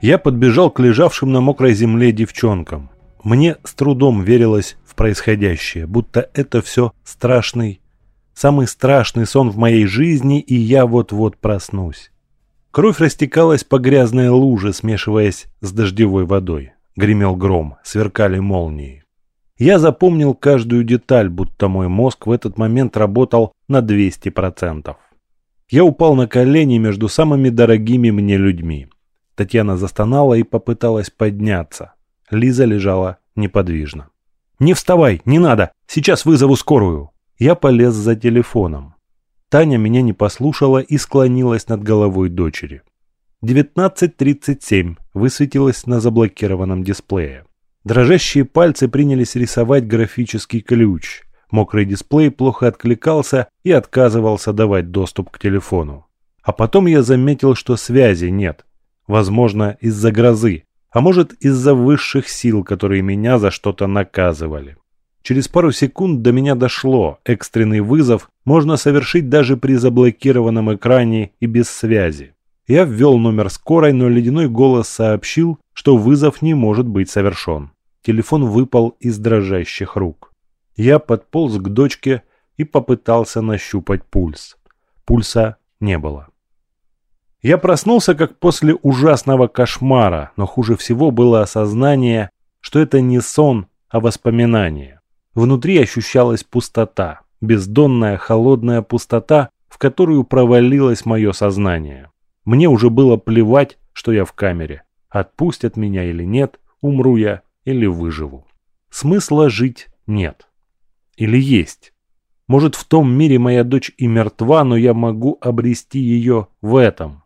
Я подбежал к лежавшим на мокрой земле девчонкам. Мне с трудом верилось в происходящее, будто это все страшный, самый страшный сон в моей жизни, и я вот-вот проснусь. Кровь растекалась по грязной луже, смешиваясь с дождевой водой. Гремел гром, сверкали молнии. Я запомнил каждую деталь, будто мой мозг в этот момент работал на 200%. Я упал на колени между самыми дорогими мне людьми. Татьяна застонала и попыталась подняться. Лиза лежала неподвижно. «Не вставай, не надо! Сейчас вызову скорую!» Я полез за телефоном. Таня меня не послушала и склонилась над головой дочери. 19.37 высветилось на заблокированном дисплее. Дрожащие пальцы принялись рисовать графический ключ. Мокрый дисплей плохо откликался и отказывался давать доступ к телефону. А потом я заметил, что связи нет. Возможно, из-за грозы, а может из-за высших сил, которые меня за что-то наказывали. Через пару секунд до меня дошло, экстренный вызов можно совершить даже при заблокированном экране и без связи. Я ввел номер скорой, но ледяной голос сообщил, что вызов не может быть совершен. Телефон выпал из дрожащих рук. Я подполз к дочке и попытался нащупать пульс. Пульса не было. Я проснулся как после ужасного кошмара, но хуже всего было осознание, что это не сон, а воспоминание. Внутри ощущалась пустота, бездонная холодная пустота, в которую провалилось мое сознание. Мне уже было плевать, что я в камере. Отпустят меня или нет, умру я или выживу. Смысла жить нет. Или есть. Может, в том мире моя дочь и мертва, но я могу обрести ее в этом.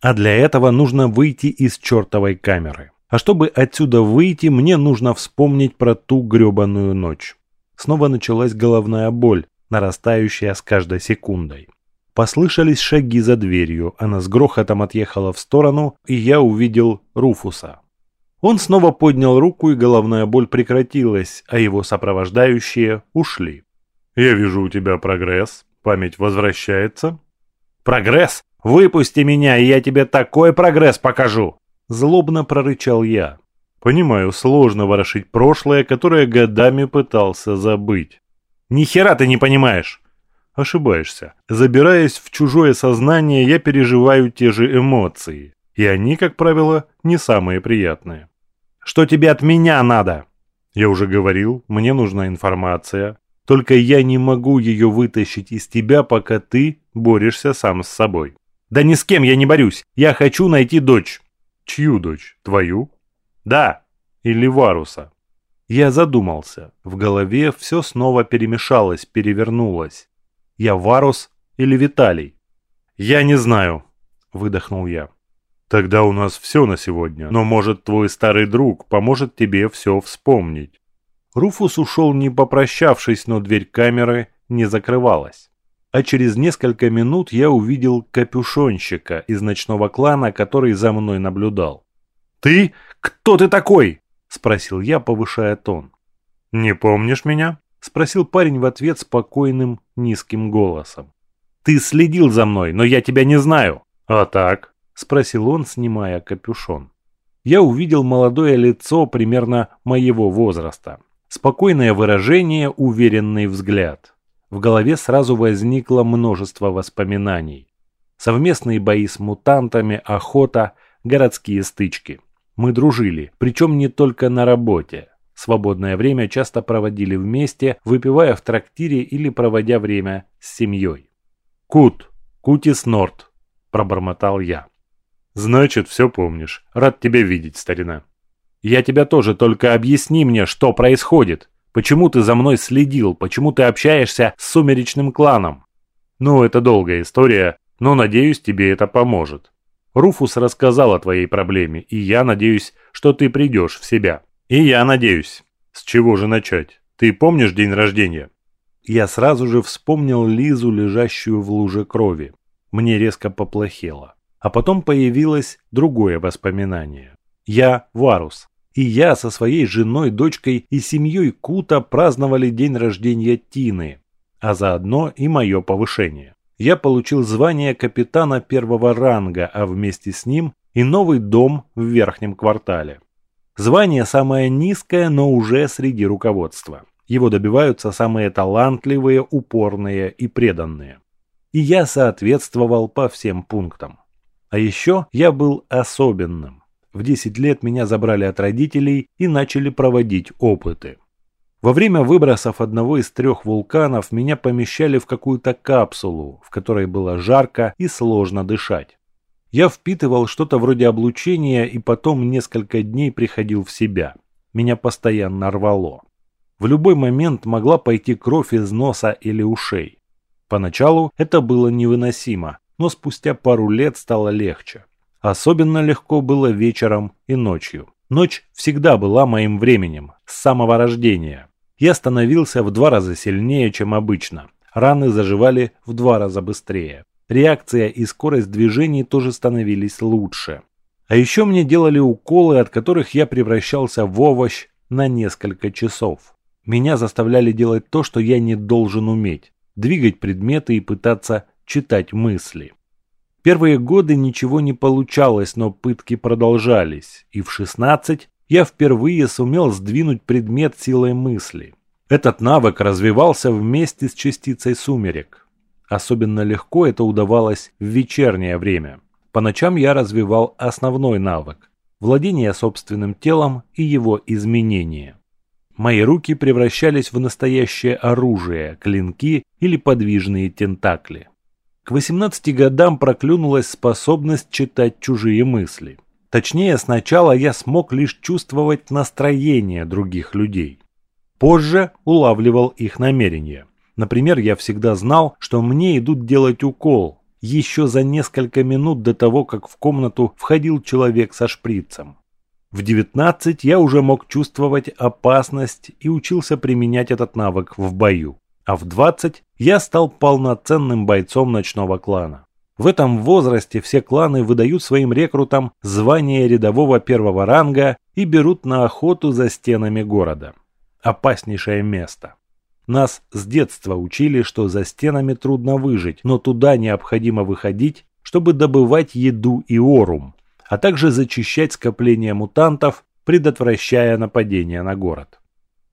А для этого нужно выйти из чертовой камеры. А чтобы отсюда выйти, мне нужно вспомнить про ту гребаную ночь. Снова началась головная боль, нарастающая с каждой секундой. Послышались шаги за дверью, она с грохотом отъехала в сторону, и я увидел Руфуса. Он снова поднял руку, и головная боль прекратилась, а его сопровождающие ушли. «Я вижу у тебя прогресс. Память возвращается». «Прогресс? Выпусти меня, и я тебе такой прогресс покажу!» Злобно прорычал я. Понимаю, сложно ворошить прошлое, которое годами пытался забыть. Ни хера ты не понимаешь! Ошибаешься. Забираясь в чужое сознание, я переживаю те же эмоции. И они, как правило, не самые приятные. Что тебе от меня надо? Я уже говорил, мне нужна информация. Только я не могу ее вытащить из тебя, пока ты борешься сам с собой. Да ни с кем я не борюсь. Я хочу найти дочь. Чью дочь? Твою? Да. Или Варуса? Я задумался. В голове все снова перемешалось, перевернулось. Я Варус или Виталий? Я не знаю, выдохнул я. Тогда у нас все на сегодня. Но может твой старый друг поможет тебе все вспомнить. Руфус ушел не попрощавшись, но дверь камеры не закрывалась а через несколько минут я увидел капюшонщика из ночного клана, который за мной наблюдал. «Ты? Кто ты такой?» – спросил я, повышая тон. «Не помнишь меня?» – спросил парень в ответ спокойным, низким голосом. «Ты следил за мной, но я тебя не знаю». «А так?» – спросил он, снимая капюшон. Я увидел молодое лицо примерно моего возраста. Спокойное выражение, уверенный взгляд. В голове сразу возникло множество воспоминаний. Совместные бои с мутантами, охота, городские стычки. Мы дружили, причем не только на работе. Свободное время часто проводили вместе, выпивая в трактире или проводя время с семьей. «Кут, Кутис Норт», – пробормотал я. «Значит, все помнишь. Рад тебя видеть, старина». «Я тебя тоже, только объясни мне, что происходит», Почему ты за мной следил? Почему ты общаешься с сумеречным кланом? Ну, это долгая история, но надеюсь, тебе это поможет. Руфус рассказал о твоей проблеме, и я надеюсь, что ты придешь в себя. И я надеюсь. С чего же начать? Ты помнишь день рождения? я сразу же вспомнил Лизу, лежащую в луже крови. Мне резко поплохело. А потом появилось другое воспоминание. Я Варус. И я со своей женой, дочкой и семьей Кута праздновали день рождения Тины, а заодно и мое повышение. Я получил звание капитана первого ранга, а вместе с ним и новый дом в верхнем квартале. Звание самое низкое, но уже среди руководства. Его добиваются самые талантливые, упорные и преданные. И я соответствовал по всем пунктам. А еще я был особенным. В 10 лет меня забрали от родителей и начали проводить опыты. Во время выбросов одного из трех вулканов меня помещали в какую-то капсулу, в которой было жарко и сложно дышать. Я впитывал что-то вроде облучения и потом несколько дней приходил в себя. Меня постоянно рвало. В любой момент могла пойти кровь из носа или ушей. Поначалу это было невыносимо, но спустя пару лет стало легче. Особенно легко было вечером и ночью. Ночь всегда была моим временем, с самого рождения. Я становился в два раза сильнее, чем обычно. Раны заживали в два раза быстрее. Реакция и скорость движений тоже становились лучше. А еще мне делали уколы, от которых я превращался в овощ на несколько часов. Меня заставляли делать то, что я не должен уметь. Двигать предметы и пытаться читать мысли. Первые годы ничего не получалось, но пытки продолжались, и в 16 я впервые сумел сдвинуть предмет силой мысли. Этот навык развивался вместе с частицей сумерек. Особенно легко это удавалось в вечернее время. По ночам я развивал основной навык – владение собственным телом и его изменение. Мои руки превращались в настоящее оружие, клинки или подвижные тентакли. К 18 годам проклюнулась способность читать чужие мысли. Точнее, сначала я смог лишь чувствовать настроение других людей. Позже улавливал их намерения. Например, я всегда знал, что мне идут делать укол, еще за несколько минут до того, как в комнату входил человек со шприцем. В 19 я уже мог чувствовать опасность и учился применять этот навык в бою. А в 20 я стал полноценным бойцом ночного клана. В этом возрасте все кланы выдают своим рекрутам звание рядового первого ранга и берут на охоту за стенами города. Опаснейшее место. Нас с детства учили, что за стенами трудно выжить, но туда необходимо выходить, чтобы добывать еду и орум, а также зачищать скопление мутантов, предотвращая нападение на город.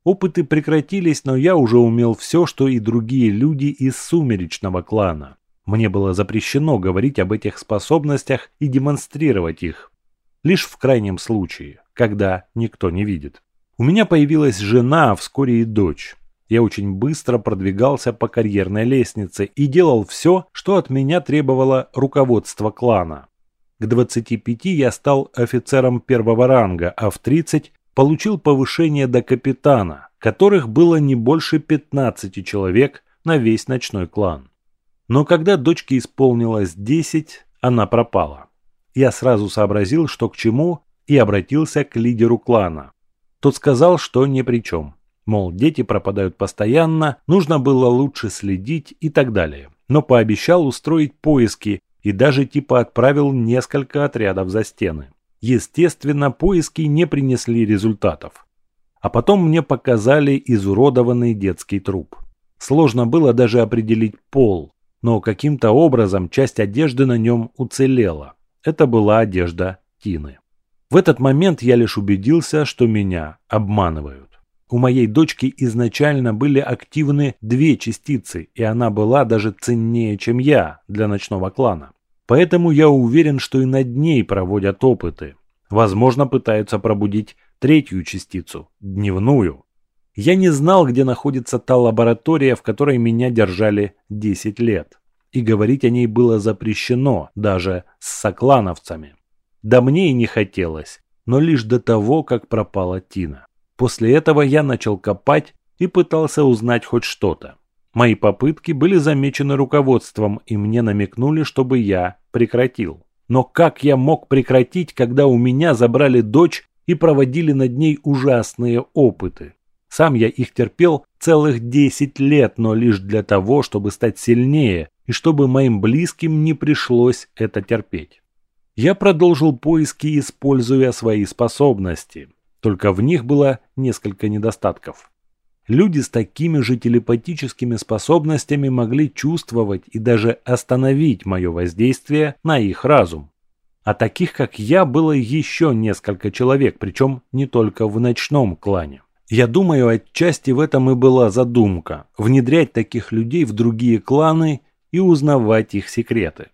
Опыты прекратились, но я уже умел все, что и другие люди из сумеречного клана. Мне было запрещено говорить об этих способностях и демонстрировать их. Лишь в крайнем случае, когда никто не видит. У меня появилась жена, а вскоре и дочь. Я очень быстро продвигался по карьерной лестнице и делал все, что от меня требовало руководство клана. К 25 я стал офицером первого ранга, а в 30 получил повышение до капитана, которых было не больше 15 человек на весь ночной клан. Но когда дочке исполнилось 10, она пропала. Я сразу сообразил, что к чему, и обратился к лидеру клана. Тот сказал, что ни при чем. Мол, дети пропадают постоянно, нужно было лучше следить и так далее. Но пообещал устроить поиски и даже типа отправил несколько отрядов за стены. Естественно, поиски не принесли результатов. А потом мне показали изуродованный детский труп. Сложно было даже определить пол, но каким-то образом часть одежды на нем уцелела. Это была одежда Тины. В этот момент я лишь убедился, что меня обманывают. У моей дочки изначально были активны две частицы, и она была даже ценнее, чем я для ночного клана. Поэтому я уверен, что и над ней проводят опыты. Возможно, пытаются пробудить третью частицу, дневную. Я не знал, где находится та лаборатория, в которой меня держали 10 лет. И говорить о ней было запрещено, даже с соклановцами. Да мне и не хотелось, но лишь до того, как пропала Тина. После этого я начал копать и пытался узнать хоть что-то. Мои попытки были замечены руководством, и мне намекнули, чтобы я прекратил. Но как я мог прекратить, когда у меня забрали дочь и проводили над ней ужасные опыты? Сам я их терпел целых 10 лет, но лишь для того, чтобы стать сильнее и чтобы моим близким не пришлось это терпеть. Я продолжил поиски, используя свои способности, только в них было несколько недостатков. Люди с такими же телепатическими способностями могли чувствовать и даже остановить мое воздействие на их разум. А таких, как я, было еще несколько человек, причем не только в ночном клане. Я думаю, отчасти в этом и была задумка – внедрять таких людей в другие кланы и узнавать их секреты.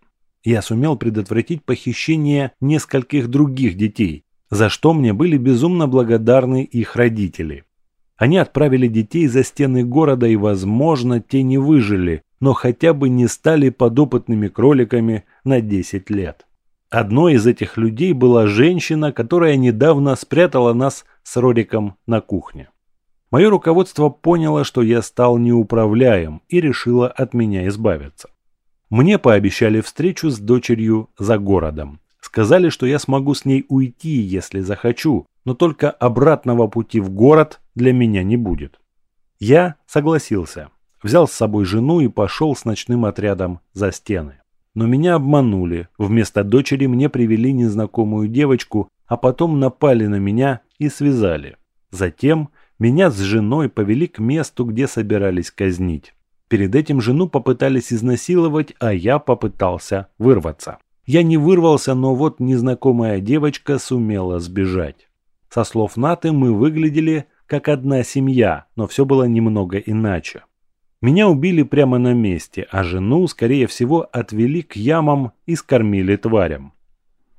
Я сумел предотвратить похищение нескольких других детей, за что мне были безумно благодарны их родители. Они отправили детей за стены города и, возможно, те не выжили, но хотя бы не стали подопытными кроликами на 10 лет. Одной из этих людей была женщина, которая недавно спрятала нас с Рориком на кухне. Мое руководство поняло, что я стал неуправляем и решило от меня избавиться. Мне пообещали встречу с дочерью за городом. Сказали, что я смогу с ней уйти, если захочу, но только обратного пути в город для меня не будет. Я согласился, взял с собой жену и пошел с ночным отрядом за стены. Но меня обманули, вместо дочери мне привели незнакомую девочку, а потом напали на меня и связали. Затем меня с женой повели к месту, где собирались казнить. Перед этим жену попытались изнасиловать, а я попытался вырваться. Я не вырвался, но вот незнакомая девочка сумела сбежать. Со слов Наты мы выглядели как одна семья, но все было немного иначе. Меня убили прямо на месте, а жену, скорее всего, отвели к ямам и скормили тварям.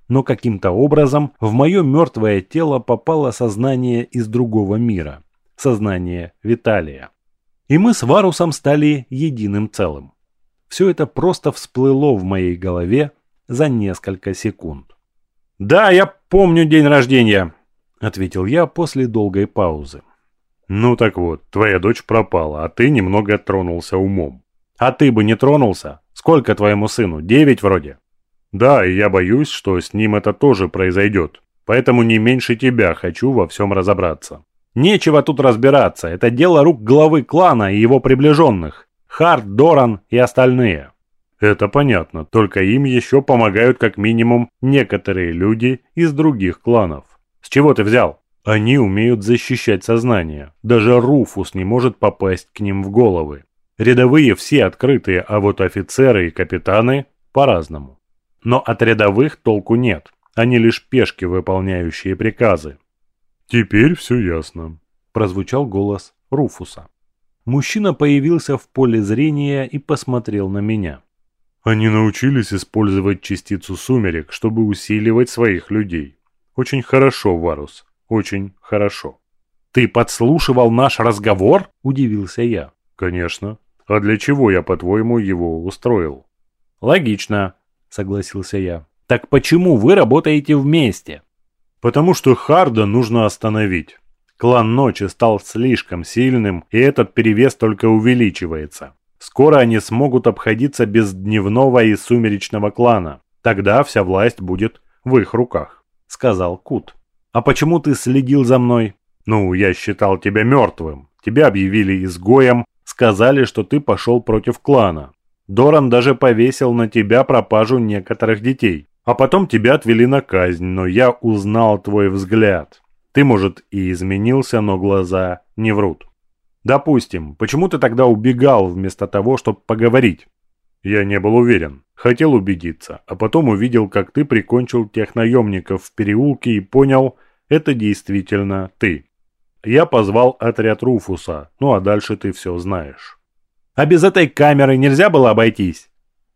Но каким-то образом в мое мертвое тело попало сознание из другого мира. Сознание Виталия. И мы с Варусом стали единым целым. Все это просто всплыло в моей голове за несколько секунд. «Да, я помню день рождения», — ответил я после долгой паузы. «Ну так вот, твоя дочь пропала, а ты немного тронулся умом». «А ты бы не тронулся? Сколько твоему сыну? Девять вроде?» «Да, и я боюсь, что с ним это тоже произойдет. Поэтому не меньше тебя хочу во всем разобраться». «Нечего тут разбираться. Это дело рук главы клана и его приближенных. Харт, Доран и остальные». «Это понятно, только им еще помогают как минимум некоторые люди из других кланов». «С чего ты взял?» Они умеют защищать сознание. Даже Руфус не может попасть к ним в головы. Рядовые все открытые, а вот офицеры и капитаны по-разному. Но от рядовых толку нет. Они лишь пешки, выполняющие приказы. «Теперь все ясно», – прозвучал голос Руфуса. Мужчина появился в поле зрения и посмотрел на меня. Они научились использовать частицу сумерек, чтобы усиливать своих людей. Очень хорошо, Варус очень хорошо. «Ты подслушивал наш разговор?» – удивился я. «Конечно. А для чего я, по-твоему, его устроил?» «Логично», – согласился я. «Так почему вы работаете вместе?» «Потому что Харда нужно остановить. Клан Ночи стал слишком сильным, и этот перевес только увеличивается. Скоро они смогут обходиться без дневного и сумеречного клана. Тогда вся власть будет в их руках», – сказал Кут. «А почему ты следил за мной?» «Ну, я считал тебя мертвым. Тебя объявили изгоем, сказали, что ты пошел против клана. Доран даже повесил на тебя пропажу некоторых детей. А потом тебя отвели на казнь, но я узнал твой взгляд. Ты, может, и изменился, но глаза не врут. Допустим, почему ты тогда убегал вместо того, чтобы поговорить? Я не был уверен. Хотел убедиться, а потом увидел, как ты прикончил тех наемников в переулке и понял, это действительно ты. Я позвал отряд Руфуса, ну а дальше ты все знаешь. А без этой камеры нельзя было обойтись?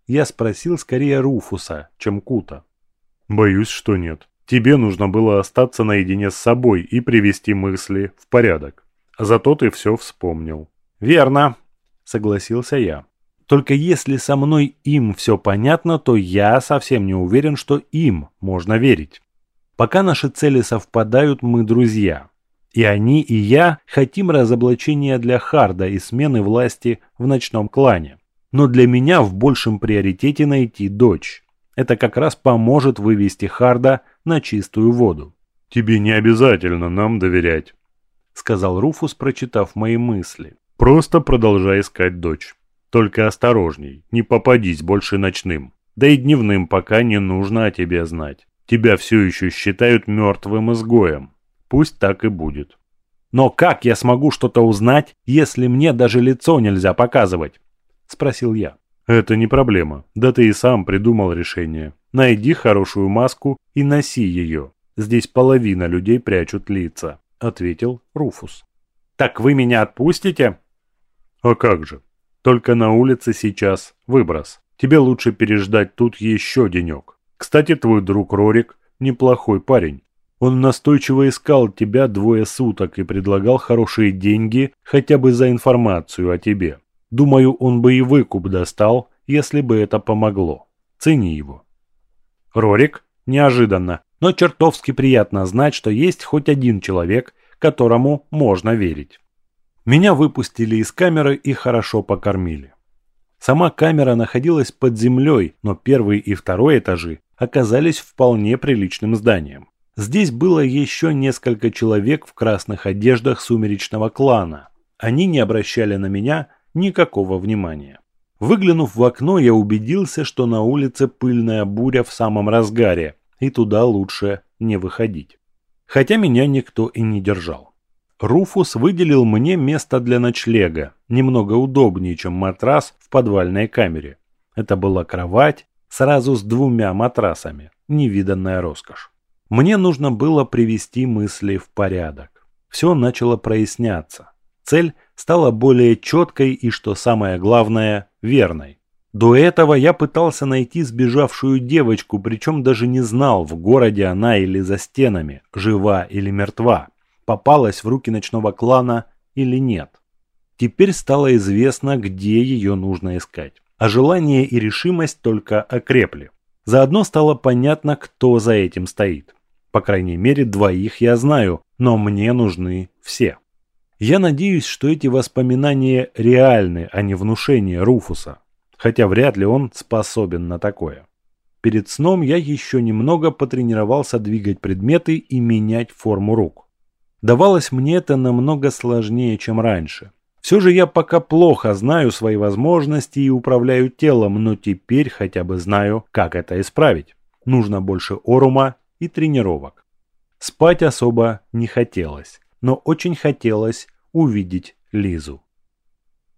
Я спросил скорее Руфуса, чем Кута. Боюсь, что нет. Тебе нужно было остаться наедине с собой и привести мысли в порядок. Зато ты все вспомнил. Верно, согласился я. Только если со мной им все понятно, то я совсем не уверен, что им можно верить. Пока наши цели совпадают, мы друзья. И они, и я хотим разоблачения для Харда и смены власти в ночном клане. Но для меня в большем приоритете найти дочь. Это как раз поможет вывести Харда на чистую воду. Тебе не обязательно нам доверять. сказал Руфус, прочитав мои мысли. «Просто продолжай искать дочь. Только осторожней, не попадись больше ночным. Да и дневным пока не нужно о тебе знать. Тебя все еще считают мертвым изгоем. Пусть так и будет». «Но как я смогу что-то узнать, если мне даже лицо нельзя показывать?» – спросил я. «Это не проблема. Да ты и сам придумал решение. Найди хорошую маску и носи ее. Здесь половина людей прячут лица», — ответил Руфус. «Так вы меня отпустите?» «А как же. Только на улице сейчас выброс. Тебе лучше переждать тут еще денек. Кстати, твой друг Рорик неплохой парень. Он настойчиво искал тебя двое суток и предлагал хорошие деньги хотя бы за информацию о тебе. Думаю, он бы и выкуп достал, если бы это помогло. Цени его. Рорик? Неожиданно. Но чертовски приятно знать, что есть хоть один человек, которому можно верить. Меня выпустили из камеры и хорошо покормили. Сама камера находилась под землей, но первый и второй этажи оказались вполне приличным зданием. Здесь было еще несколько человек в красных одеждах сумеречного клана. Они не обращали на меня никакого внимания. Выглянув в окно, я убедился, что на улице пыльная буря в самом разгаре, и туда лучше не выходить. Хотя меня никто и не держал. Руфус выделил мне место для ночлега, немного удобнее, чем матрас в подвальной камере. Это была кровать сразу с двумя матрасами, невиданная роскошь. Мне нужно было привести мысли в порядок. Все начало проясняться. Цель стала более четкой и, что самое главное, верной. До этого я пытался найти сбежавшую девочку, причем даже не знал, в городе она или за стенами, жива или мертва, попалась в руки ночного клана или нет. Теперь стало известно, где ее нужно искать. А желание и решимость только окрепли. Заодно стало понятно, кто за этим стоит. По крайней мере, двоих я знаю, но мне нужны все. Я надеюсь, что эти воспоминания реальны, а не внушение Руфуса, хотя вряд ли он способен на такое. Перед сном я еще немного потренировался двигать предметы и менять форму рук. Давалось мне это намного сложнее, чем раньше. Все же я пока плохо знаю свои возможности и управляю телом, но теперь хотя бы знаю, как это исправить. Нужно больше орума и тренировок. Спать особо не хотелось но очень хотелось увидеть Лизу.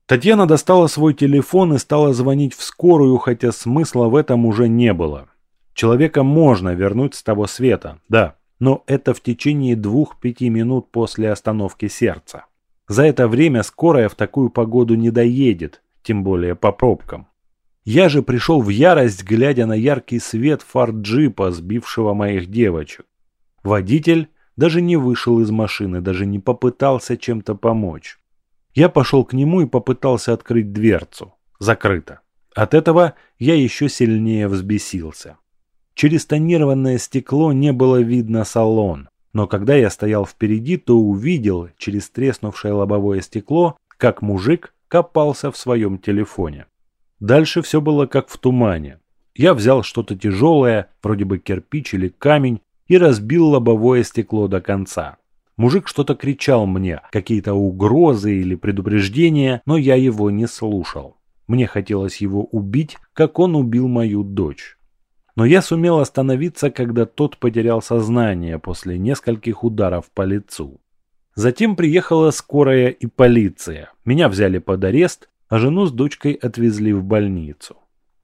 Татьяна достала свой телефон и стала звонить в скорую, хотя смысла в этом уже не было. Человека можно вернуть с того света, да, но это в течение двух-пяти минут после остановки сердца. За это время скорая в такую погоду не доедет, тем более по пробкам. Я же пришел в ярость, глядя на яркий свет фар джипа, сбившего моих девочек. Водитель даже не вышел из машины, даже не попытался чем-то помочь. Я пошел к нему и попытался открыть дверцу. Закрыто. От этого я еще сильнее взбесился. Через тонированное стекло не было видно салон, но когда я стоял впереди, то увидел через треснувшее лобовое стекло, как мужик копался в своем телефоне. Дальше все было как в тумане. Я взял что-то тяжелое, вроде бы кирпич или камень, и разбил лобовое стекло до конца. Мужик что-то кричал мне, какие-то угрозы или предупреждения, но я его не слушал. Мне хотелось его убить, как он убил мою дочь. Но я сумел остановиться, когда тот потерял сознание после нескольких ударов по лицу. Затем приехала скорая и полиция. Меня взяли под арест, а жену с дочкой отвезли в больницу.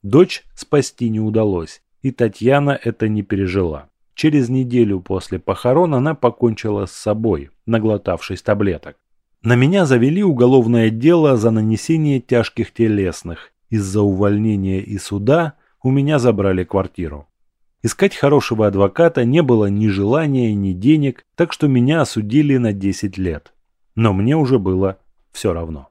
Дочь спасти не удалось, и Татьяна это не пережила. Через неделю после похорон она покончила с собой, наглотавшись таблеток. На меня завели уголовное дело за нанесение тяжких телесных. Из-за увольнения и суда у меня забрали квартиру. Искать хорошего адвоката не было ни желания, ни денег, так что меня осудили на 10 лет. Но мне уже было все равно.